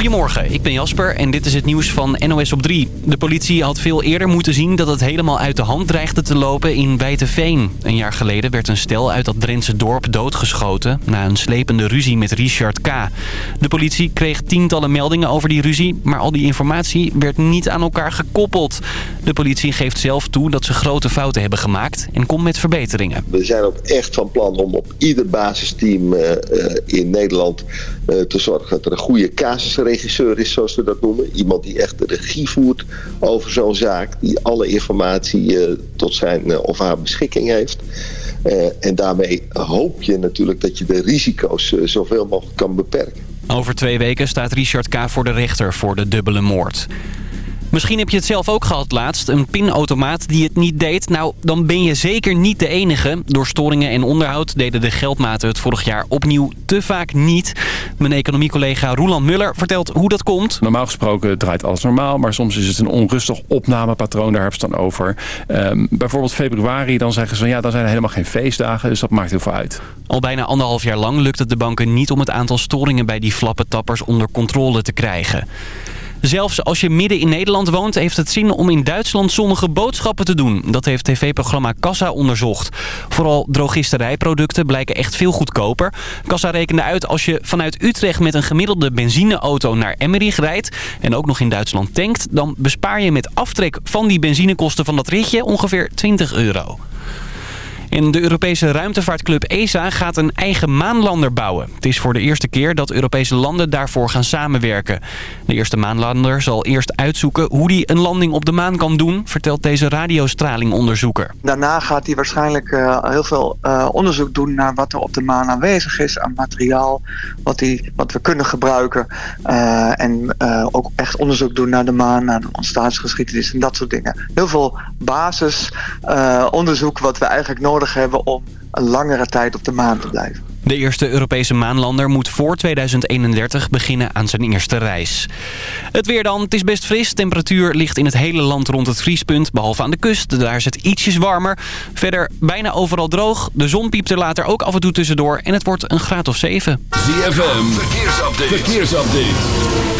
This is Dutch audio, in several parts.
Goedemorgen, ik ben Jasper en dit is het nieuws van NOS op 3. De politie had veel eerder moeten zien dat het helemaal uit de hand dreigde te lopen in Wijteveen. Een jaar geleden werd een stel uit dat Drentse dorp doodgeschoten... na een slepende ruzie met Richard K. De politie kreeg tientallen meldingen over die ruzie... maar al die informatie werd niet aan elkaar gekoppeld. De politie geeft zelf toe dat ze grote fouten hebben gemaakt... en komt met verbeteringen. We zijn ook echt van plan om op ieder basisteam uh, in Nederland... Uh, te zorgen dat er een goede casusregisseur is, zoals we dat noemen. Iemand die echt de regie voert over zo'n zaak. Die alle informatie uh, tot zijn uh, of haar beschikking heeft. en daarmee hoop je natuurlijk dat je de risico's zoveel mogelijk kan beperken. Over twee weken staat Richard K. voor de rechter voor de dubbele moord. Misschien heb je het zelf ook gehad laatst. Een pinautomaat die het niet deed. Nou, dan ben je zeker niet de enige. Door storingen en onderhoud deden de geldmaten het vorig jaar opnieuw te vaak niet. Mijn economiecollega Roland Muller vertelt hoe dat komt. Normaal gesproken draait alles normaal. Maar soms is het een onrustig opnamepatroon. Daar hebben ze dan over. Um, bijvoorbeeld februari. Dan zeggen ze van ja, dan zijn er helemaal geen feestdagen. Dus dat maakt heel veel uit. Al bijna anderhalf jaar lang lukt het de banken niet om het aantal storingen bij die flappetappers onder controle te krijgen. Zelfs als je midden in Nederland woont, heeft het zin om in Duitsland zonnige boodschappen te doen. Dat heeft tv-programma Kassa onderzocht. Vooral drogisterijproducten blijken echt veel goedkoper. Kassa rekende uit als je vanuit Utrecht met een gemiddelde benzineauto naar Emmerich rijdt... en ook nog in Duitsland tankt, dan bespaar je met aftrek van die benzinekosten van dat ritje ongeveer 20 euro. En de Europese ruimtevaartclub ESA gaat een eigen maanlander bouwen. Het is voor de eerste keer dat Europese landen daarvoor gaan samenwerken. De eerste maanlander zal eerst uitzoeken hoe hij een landing op de maan kan doen... vertelt deze radiostralingonderzoeker. Daarna gaat hij waarschijnlijk uh, heel veel uh, onderzoek doen naar wat er op de maan aanwezig is... aan materiaal, wat, die, wat we kunnen gebruiken. Uh, en ook echt onderzoek doen naar de maan, naar de ontstaansgeschiedenis en dat soort dingen. Heel veel basisonderzoek wat we eigenlijk nodig hebben om een langere tijd op de maan te blijven. De eerste Europese maanlander moet voor 2031 beginnen aan zijn eerste reis. Het weer dan. Het is best fris. Temperatuur ligt in het hele land rond het vriespunt. Behalve aan de kust. Daar is het ietsjes warmer. Verder bijna overal droog. De zon piept er later ook af en toe tussendoor. En het wordt een graad of 7. ZFM. Verkeersupdate. Verkeersupdate.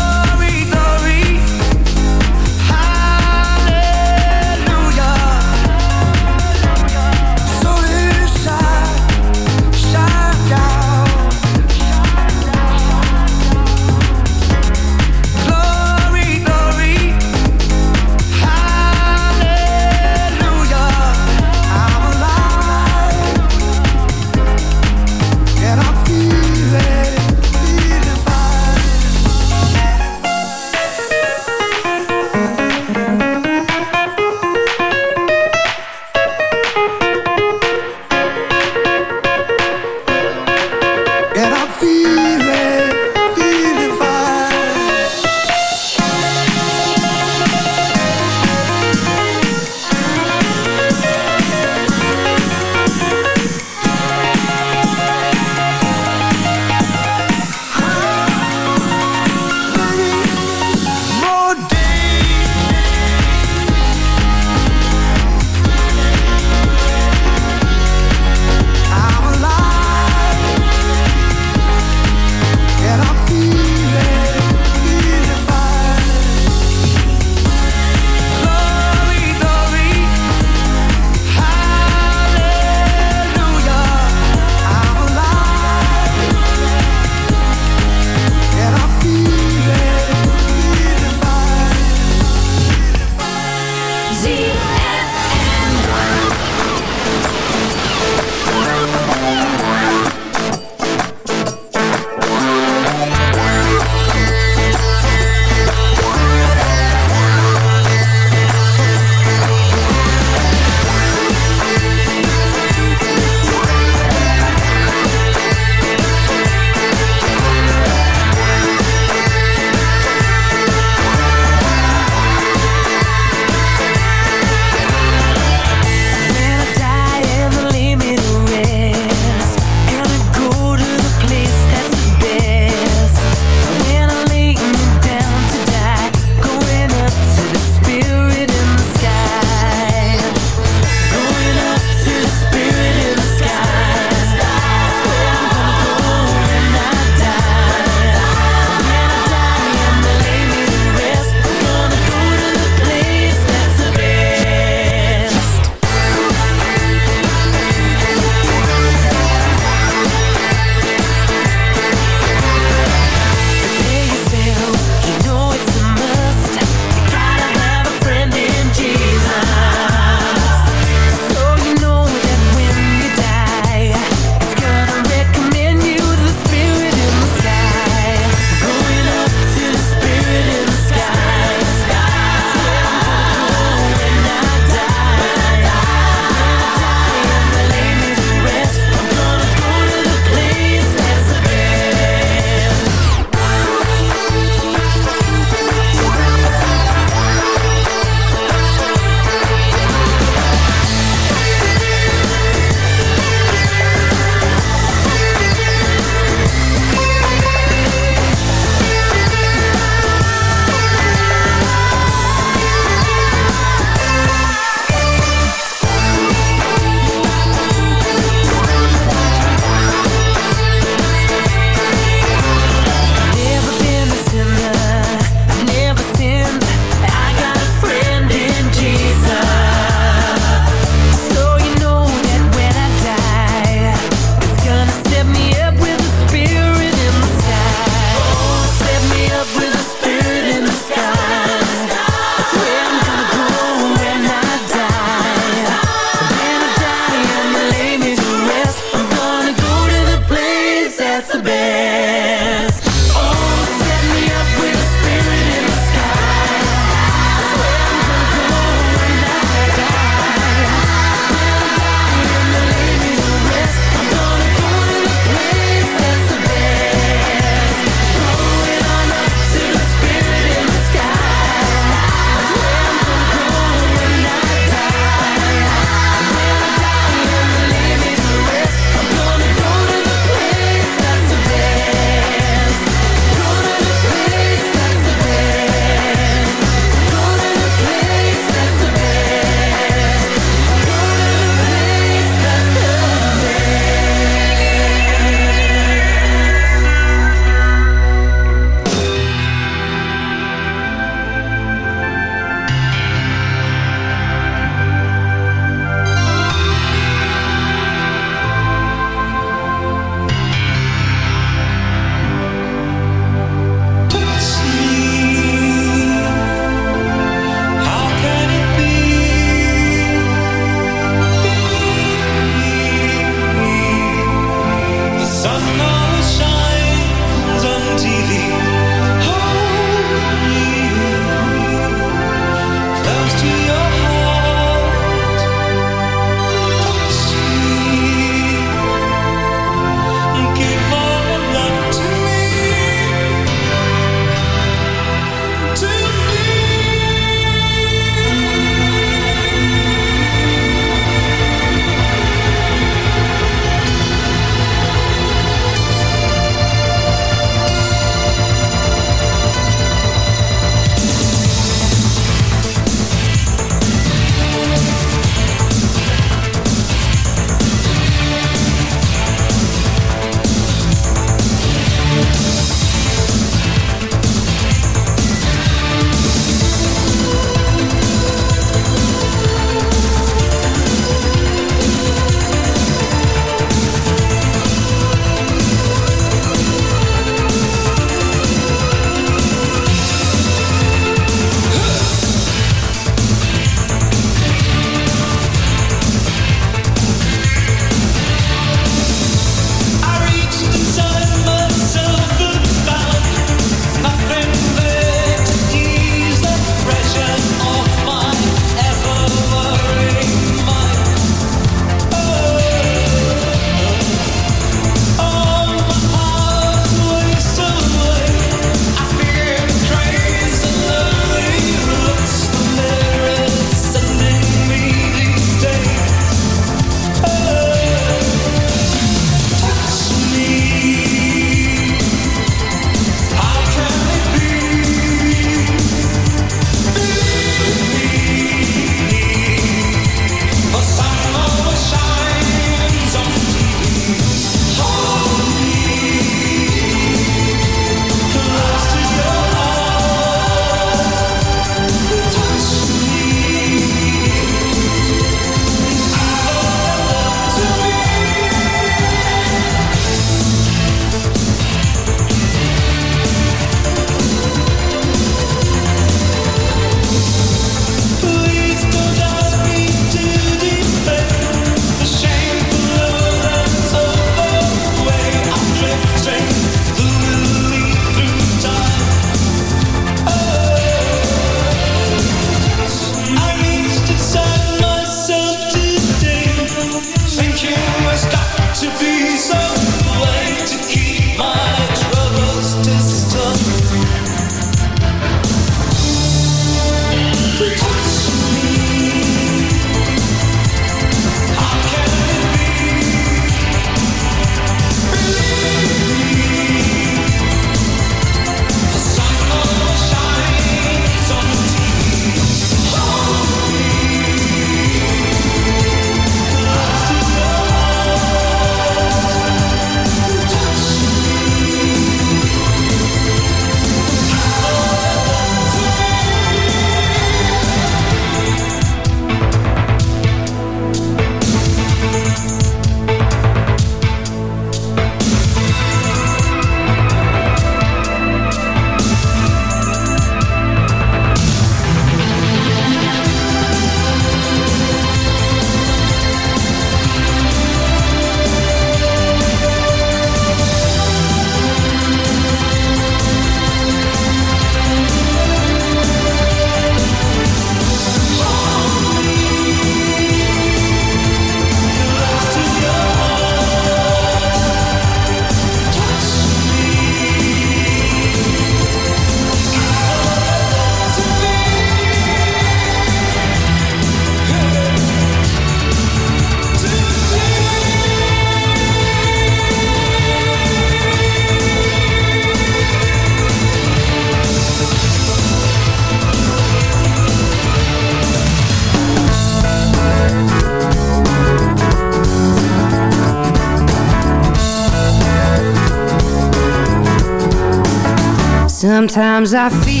Sometimes I feel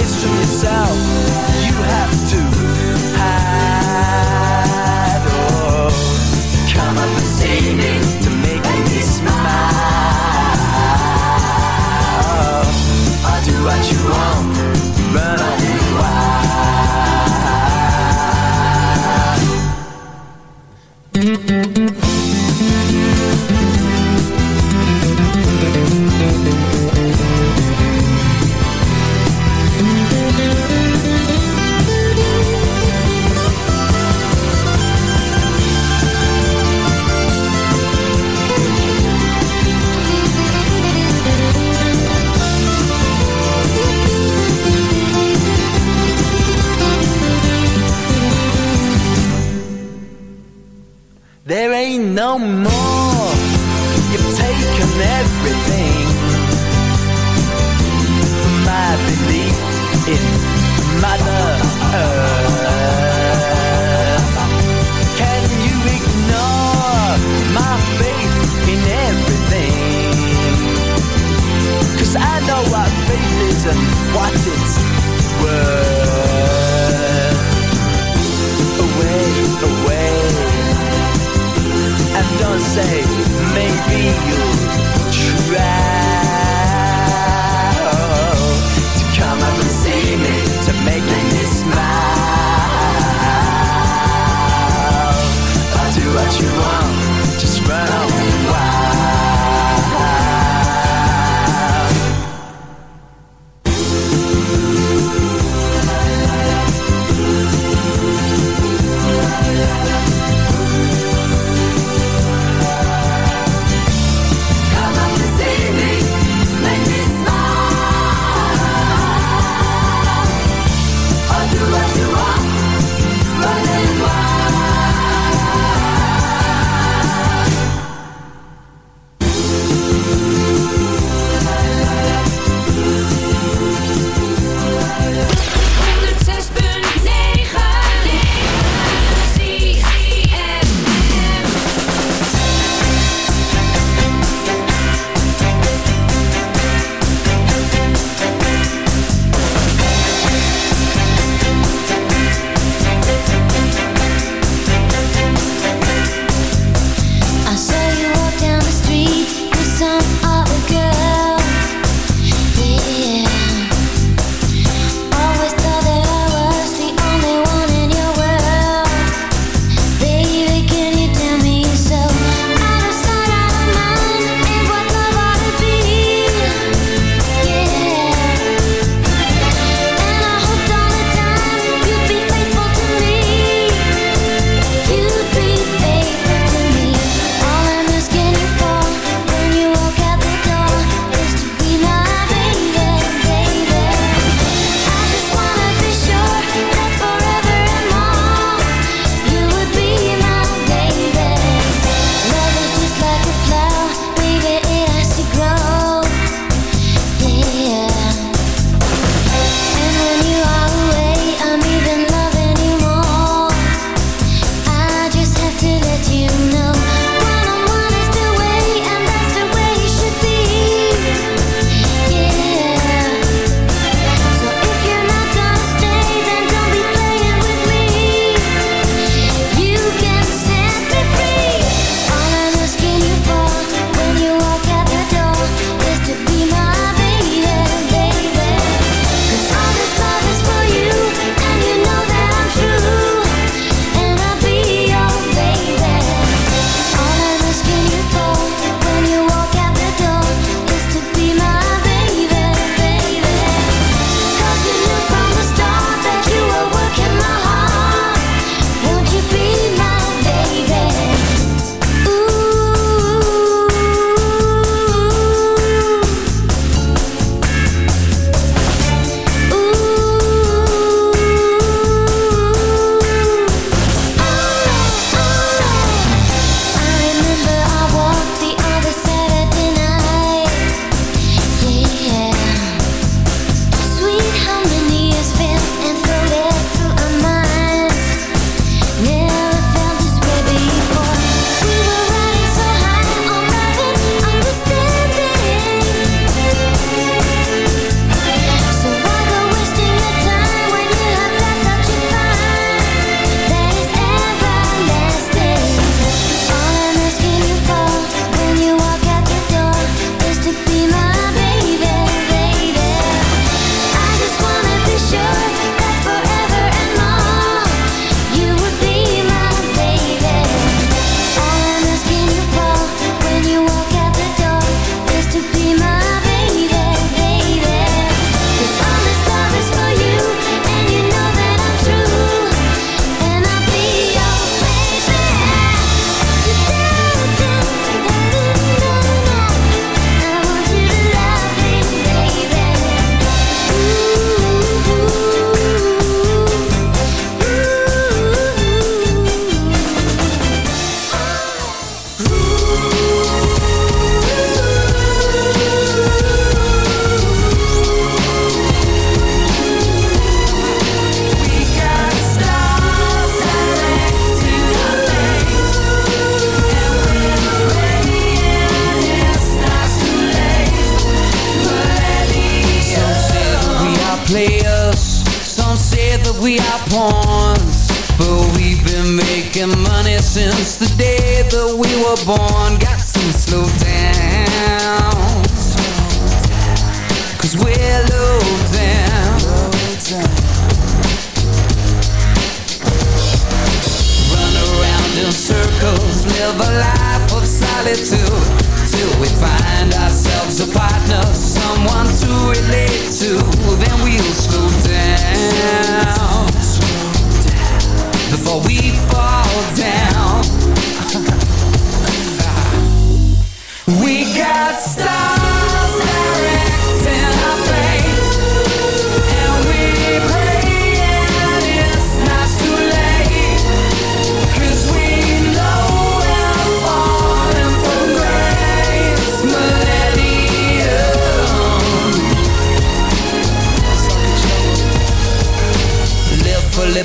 It's from yourself. You have to hide.